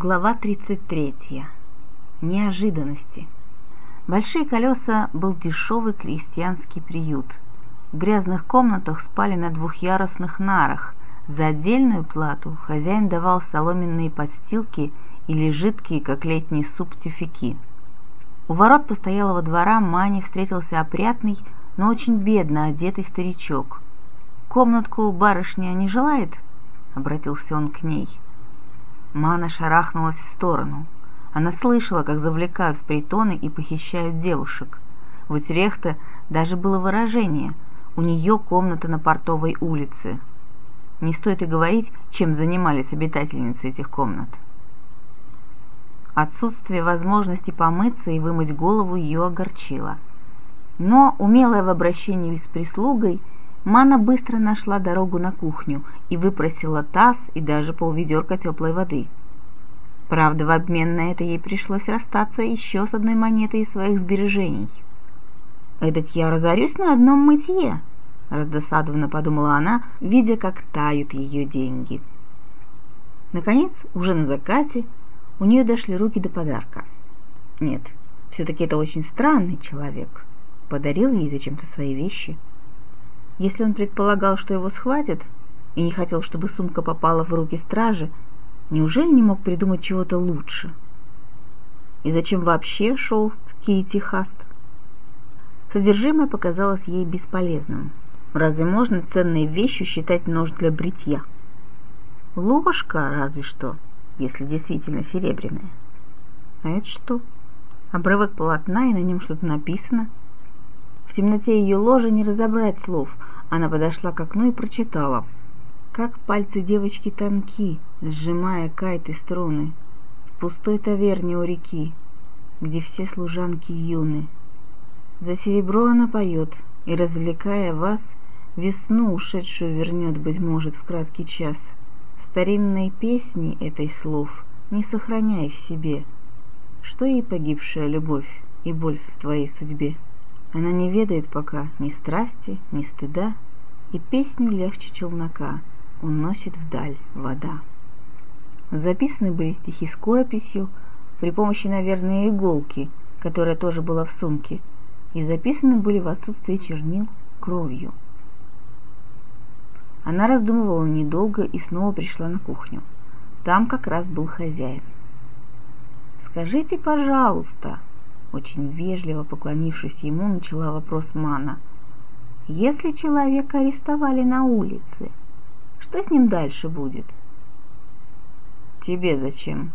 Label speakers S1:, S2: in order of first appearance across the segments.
S1: Глава 33. Неожиданности. Большие колеса был дешевый крестьянский приют. В грязных комнатах спали на двухъярусных нарах. За отдельную плату хозяин давал соломенные подстилки или жидкие, как летний суп, тюфяки. У ворот постоялого двора Мане встретился опрятный, но очень бедно одетый старичок. «Комнатку барышня не желает?» — обратился он к ней. — Мана шарахнулась в сторону. Она слышала, как завлекают в притоны и похищают девушек. В Утрехте даже было выражение «у нее комната на портовой улице». Не стоит и говорить, чем занимались обитательницы этих комнат. Отсутствие возможности помыться и вымыть голову ее огорчило. Но, умелая в обращении с прислугой, Мана быстро нашла дорогу на кухню и выпросила таз и даже полведерка теплой воды. Правда, в обмен на это ей пришлось расстаться еще с одной монетой из своих сбережений. «Эдак я разорюсь на одном мытье», — раздосадованно подумала она, видя, как тают ее деньги. Наконец, уже на закате, у нее дошли руки до подарка. Нет, все-таки это очень странный человек. Подарил ей зачем-то свои вещи — если он предполагал, что его схватят, и не хотел, чтобы сумка попала в руки стражи, неужели не мог придумать чего-то лучше? И зачем вообще шел в Кейти Хаст? Содержимое показалось ей бесполезным. Разве можно ценной вещью считать нож для бритья? Ложка разве что, если действительно серебряная. А это что? Обрывок полотна, и на нем что-то написано. В темноте ее ложа не разобрать слов — она подошла к окну и прочитала. Как пальцы девочки тонки, сжимая кайты струны, В пустой таверне у реки, где все служанки юны. За серебро она поет, и, развлекая вас, Весну ушедшую вернет, быть может, в краткий час. Старинной песни этой слов не сохраняй в себе. Что ей погибшая любовь и боль в твоей судьбе? Она не ведает пока ни страсти, ни стыда, И песню легче челнока Уносит вдаль вода. Записаны были стихи скорописью, при помощи, наверное, иголки, которая тоже была в сумке, и записаны были в отсутствии чернил кровью. Она раздумывала недолго и снова пришла на кухню. Там как раз был хозяин. «Скажите, пожалуйста», очень вежливо поклонившись ему, начала вопрос Мана. «Если человека арестовали на улице, что с ним дальше будет?» «Тебе зачем?»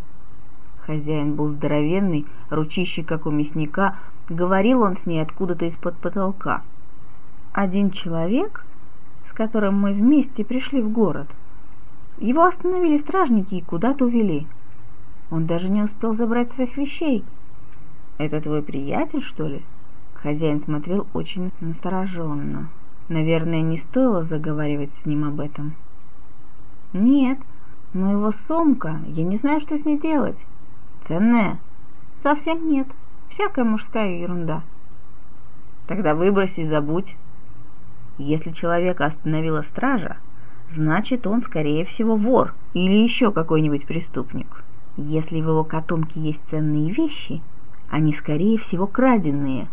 S1: Хозяин был здоровенный, ручище, как у мясника, говорил он с ней откуда-то из-под потолка. «Один человек, с которым мы вместе пришли в город, его остановили стражники и куда-то увели. Он даже не успел забрать своих вещей, «Это твой приятель, что ли?» Хозяин смотрел очень настороженно. Наверное, не стоило заговаривать с ним об этом. «Нет, но его сумка, я не знаю, что с ней делать. Ценная?» «Совсем нет. Всякая мужская ерунда». «Тогда выбрось и забудь. Если человека остановила стража, значит, он, скорее всего, вор или еще какой-нибудь преступник. Если в его котомке есть ценные вещи, они, скорее всего, краденные.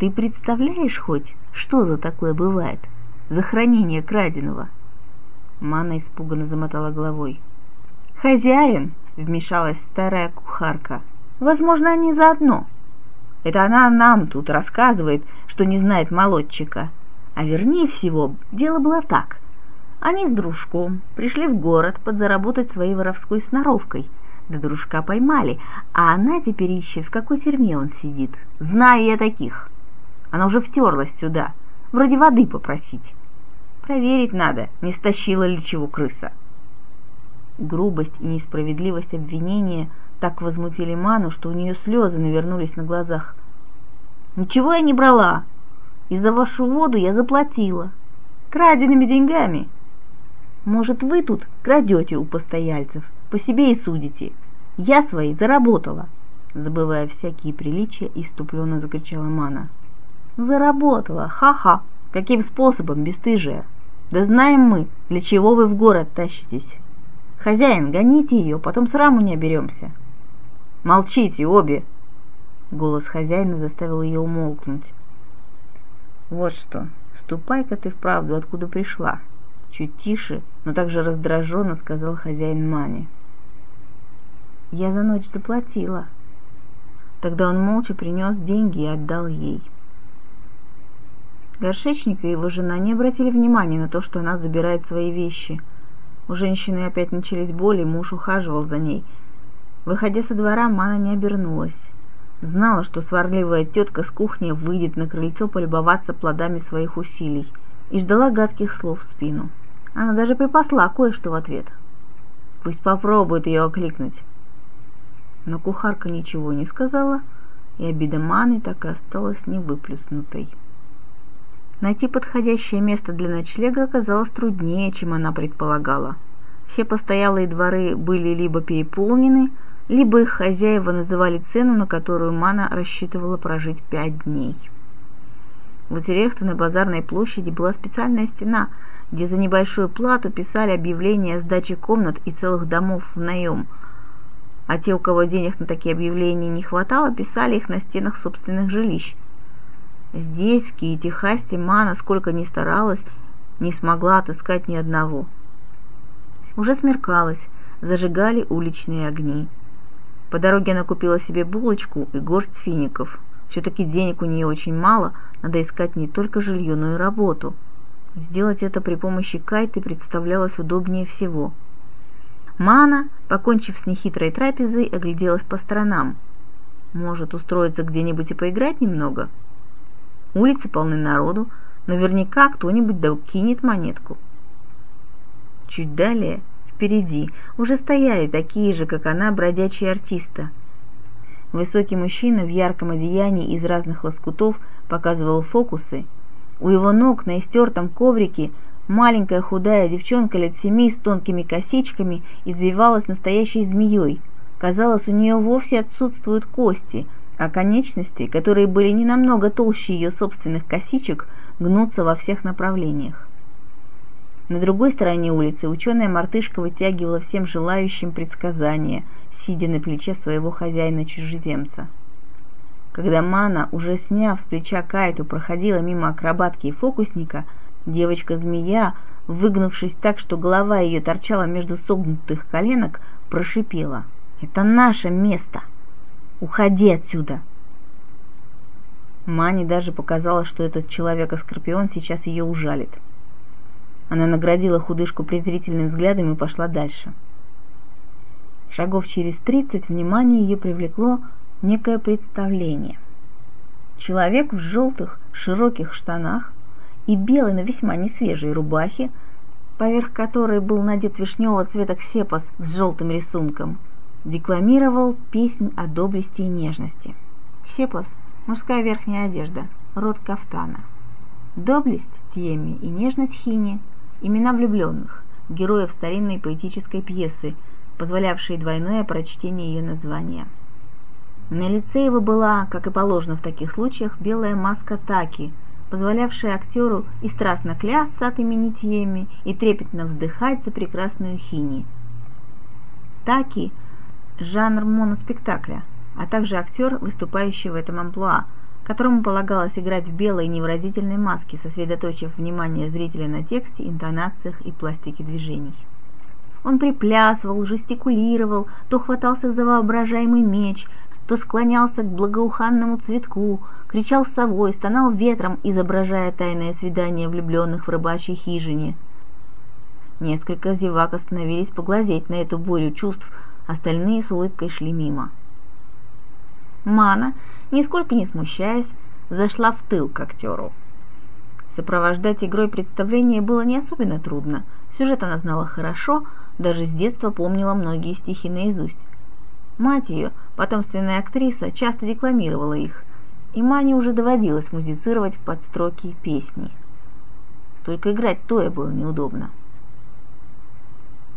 S1: Ты представляешь хоть, что за такое бывает? За хранение краденого?» Мана испуганно замотала головой. «Хозяин!» — вмешалась старая кухарка. «Возможно, они заодно. Это она нам тут рассказывает, что не знает молодчика. А вернее всего, дело было так. Они с дружком пришли в город подзаработать своей воровской сноровкой — да дружка поймали, а она теперь ищет, в какой тюрьме он сидит. Знаю я таких. Она уже втерлась сюда, вроде воды попросить. Проверить надо, не стащила ли чего крыса. Грубость и несправедливость обвинения так возмутили Ману, что у нее слезы навернулись на глазах. «Ничего я не брала. И за вашу воду я заплатила. Краденными деньгами. Может, вы тут крадете у постояльцев?» По себе и судите. Я свои заработала!» Забывая всякие приличия, иступленно закричала Мана. «Заработала! Ха-ха! Каким способом, бесстыжие? Да знаем мы, для чего вы в город тащитесь!» Хозяин, гоните ее, потом сраму не оберемся. Молчите обе! Голос хозяина заставил ее умолкнуть. Вот что, ступай-ка ты вправду, откуда пришла. Чуть тише, но также раздраженно сказал хозяин Мани. Я за ночь заплатила. Тогда он молча принес деньги и отдал ей. Горшечник и его жена не обратили внимания на то, что она забирает свои вещи. У женщины опять начались боли, муж ухаживал за ней. Выходя со двора, Мана не обернулась. Знала, что сварливая тетка с кухни выйдет на крыльцо полюбоваться плодами своих усилий, и ждала гадких слов в спину. Она даже припасла кое-что в ответ. Пусть попробует ее окликнуть. Но кухарка ничего не сказала, и обида Маны так и осталась невыплюснутой. Найти подходящее место для ночлега оказалось труднее, чем она предполагала. Все постоялые дворы были либо переполнены, либо их хозяева называли цену, на которую Мана рассчитывала прожить пять дней. У Терехта на базарной площади была специальная стена, где за небольшую плату писали объявления о сдаче комнат и целых домов в наем, а те, у кого денег на такие объявления не хватало, писали их на стенах собственных жилищ – Здесь, в Киетихасте, Мана, сколько ни старалась, не смогла отыскать ни одного. Уже смеркалось, зажигали уличные огни. По дороге она купила себе булочку и горсть фиников. Все-таки денег у нее очень мало, надо искать не только жилье, но и работу. Сделать это при помощи кайты представлялось удобнее всего. Мана, покончив с нехитрой трапезой, огляделась по сторонам. Может, устроиться где-нибудь и поиграть немного – Улицы полны народу, наверняка кто-нибудь да кинет монетку. Чуть далее, впереди, уже стояли такие же, как она, бродячие артисты. Высокий мужчина в ярком одеянии из разных лоскутов показывал фокусы. У его ног на истертом коврике маленькая худая девчонка лет семи с тонкими косичками извивалась настоящей змеей. Казалось, у нее вовсе отсутствуют кости – а конечности, которые были не намного толще ее собственных косичек, гнутся во всех направлениях. На другой стороне улицы ученая мартышка вытягивала всем желающим предсказания, сидя на плече своего хозяина-чужеземца. Когда Мана, уже сняв с плеча кайту, проходила мимо акробатки и фокусника, девочка-змея, выгнувшись так, что голова ее торчала между согнутых коленок, прошипела «Это наше место!» Уходи отсюда!» Мане даже показалось, что этот человек-скорпион сейчас ее ужалит. Она наградила худышку презрительным взглядом и пошла дальше. Шагов через тридцать внимание ее привлекло некое представление. Человек в желтых широких штанах и белой, но весьма несвежей рубахе, поверх которой был надет вишневого цвета ксепос с желтым рисунком – декламировал песнь о доблести и нежности. Ксепос – мужская верхняя одежда, род кафтана. Доблесть – Тиеми и нежность Хини – имена влюбленных, героев старинной поэтической пьесы, позволявшие двойное прочтение ее названия. На лице его была, как и положено в таких случаях, белая маска Таки, позволявшая актеру и страстно клясться от имени Тиеми, и трепетно вздыхать за прекрасную Хини. Таки – жанр моноспектакля, а также актер, выступающий в этом амплуа, которому полагалось играть в белой невыразительной маске, сосредоточив внимание зрителя на тексте, интонациях и пластике движений. Он приплясывал, жестикулировал, то хватался за воображаемый меч, то склонялся к благоуханному цветку, кричал совой, стонал ветром, изображая тайное свидание влюбленных в рыбачьей хижине. Несколько зевак остановились поглазеть на эту бурю чувств, остальные с улыбкой шли мимо. Мана, нисколько не смущаясь, зашла в тыл к актеру. Сопровождать игрой представление было не особенно трудно. Сюжет она знала хорошо, даже с детства помнила многие стихи наизусть. Мать ее, потомственная актриса, часто декламировала их, и Мане уже доводилось музицировать под строки песни. Только играть стоя было неудобно.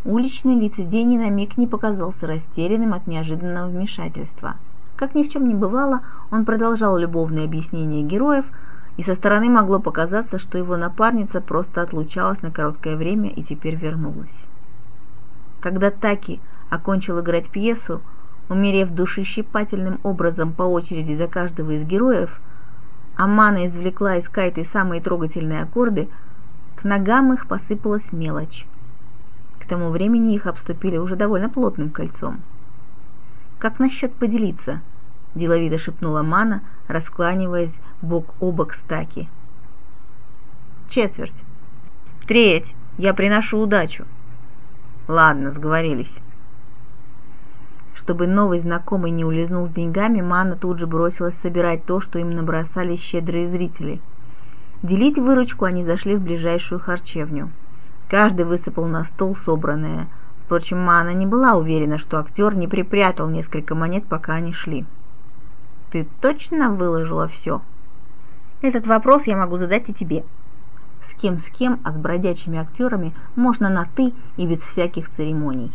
S1: Уличный лицедей ни на миг не показался растерянным от неожиданного вмешательства. Как ни в чем не бывало, он продолжал любовные объяснения героев, и со стороны могло показаться, что его напарница просто отлучалась на короткое время и теперь вернулась. Когда Таки окончил играть пьесу, умерев душещипательным образом по очереди за каждого из героев, Амана извлекла из кайты самые трогательные аккорды, к ногам их посыпалась мелочь. К тому времени их обступили уже довольно плотным кольцом. «Как насчет поделиться?» – деловито шепнула Мана, раскланиваясь бок о бок с Таки. «Четверть. Треть. Я приношу удачу». «Ладно, сговорились». Чтобы новый знакомый не улизнул с деньгами, Мана тут же бросилась собирать то, что им набросали щедрые зрители. Делить выручку они зашли в ближайшую харчевню. Каждый высыпал на стол собранное. Впрочем, Мана не была уверена, что актер не припрятал несколько монет, пока они шли. «Ты точно выложила все?» «Этот вопрос я могу задать и тебе», с кем с кем, а с бродячими актерами можно на «ты» и без всяких церемоний.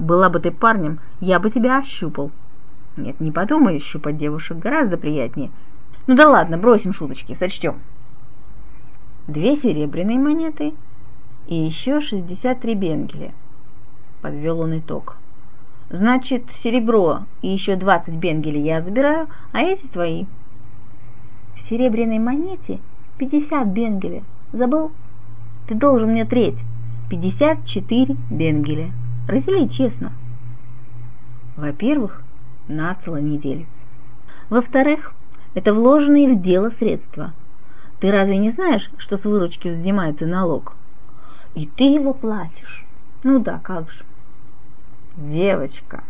S1: Была бы ты парнем, я бы тебя ощупал. Нет, не подумай, щупать девушек гораздо приятнее. Ну да ладно, бросим шуточки, сочтем. Две серебряные монеты и еще 63 бенгеля. Подвел он итог. Значит, серебро и еще 20 бенгелей я забираю, а эти твои. В серебряной монете 50 бенгеля. Забыл? Ты должен мне треть. 54 бенгеля. Раздели честно. Во-первых, нацело не делится. Во-вторых, это вложенные в дело средства. Ты разве не знаешь, что с выручки взимается налог? И ты его платишь. Ну да, как же. Девочка,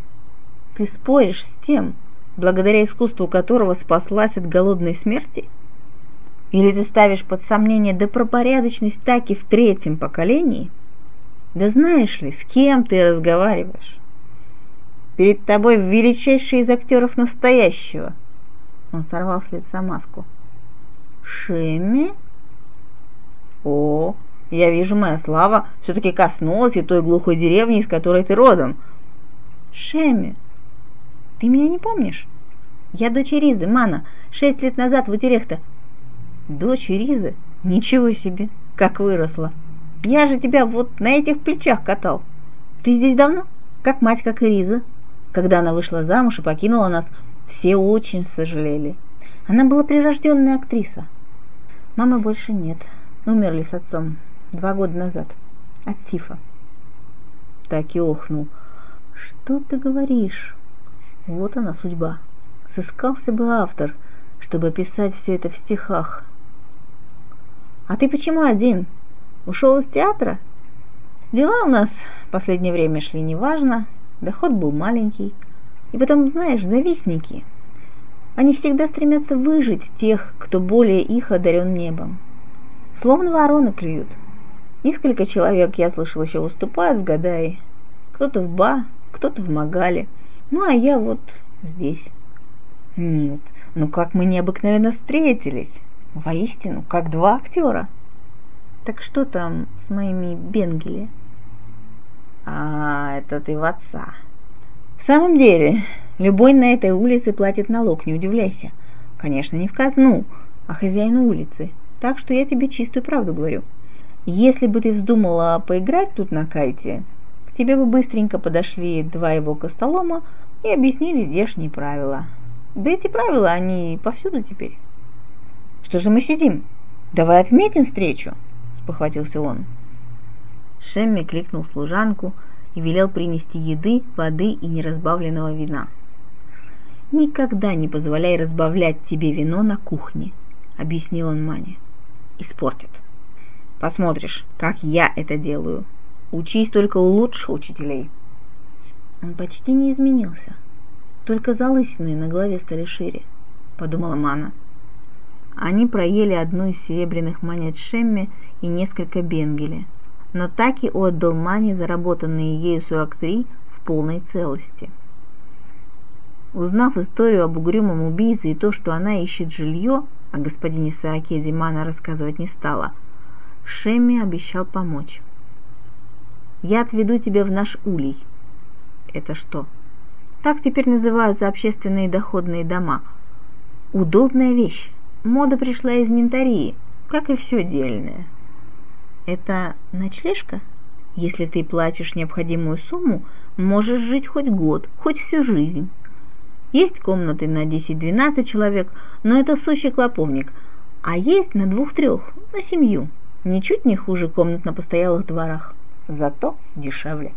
S1: ты споришь с тем, благодаря искусству которого спаслась от голодной смерти? Или ты ставишь под сомнение добропорядочность таки в третьем поколении – да знаешь ли, с кем ты разговариваешь? Перед тобой величайший из актеров настоящего. Он сорвал с лица маску. Шемми? О, я вижу, моя слава все-таки коснулась и той глухой деревни, из которой ты родом. Шемми, ты меня не помнишь? Я дочь Ризы, Мана, шесть лет назад в Утерехте. Дочь Ризы? Ничего себе, как выросла. Я же тебя вот на этих плечах катал. Ты здесь давно? Как мать, как Риза. Когда она вышла замуж и покинула нас, все очень сожалели. Она была прирожденная актриса. Мамы больше нет. Умерли с отцом два года назад. От тифа. Так и охнул. Что ты говоришь? Вот она судьба. Сыскался бы автор, чтобы описать все это в стихах. А ты почему один? Ушел из театра? Дела у нас в последнее время шли неважно, доход был маленький. И потом, знаешь, завистники. Они всегда стремятся выжить тех, кто более их одарен небом. Словно вороны клюют. Несколько человек, я слышал, еще выступают в Гадае. Кто-то в Ба, кто-то в Магале. Ну, а я вот здесь. Нет, ну как мы необыкновенно встретились. Воистину, как два актера. Так что там с моими Бенгели? А, это ты в отца. В самом деле, любой на этой улице платит налог, не удивляйся. Конечно, не в казну, а хозяину улицы. Так что я тебе чистую правду говорю. Если бы ты вздумала поиграть тут на кайте, к тебе бы быстренько подошли два его костолома и объяснили здешние правила. Да эти правила, они повсюду теперь. Что же мы сидим? Давай отметим встречу спохватился он. Шемми кликнул служанку и велел принести еды, воды и неразбавленного вина. «Никогда не позволяй разбавлять тебе вино на кухне», — объяснил он Мане. «Испортит. Посмотришь, как я это делаю. Учись только у лучших учителей». Он почти не изменился. Только залысины на голове стали шире, подумала Мана. Они проели одну из серебряных монет Шемми и несколько бенгеля, но так и отдал Мане заработанные ею 43 в полной целости. Узнав историю об угрюмом убийце и то, что она ищет жилье, о господине Саакеде Мана рассказывать не стала, Шемми обещал помочь. «Я отведу тебя в наш улей». «Это что?» Так теперь называются общественные доходные дома. Удобная вещь. Мода пришла из Нинтарии, как и все дельное. Это ночлежка? Если ты платишь необходимую сумму, можешь жить хоть год, хоть всю жизнь. Есть комнаты на 10-12 человек, но это сущий клоповник, а есть на двух-трех, на семью. Ничуть не хуже комнат на постоялых дворах, зато дешевле.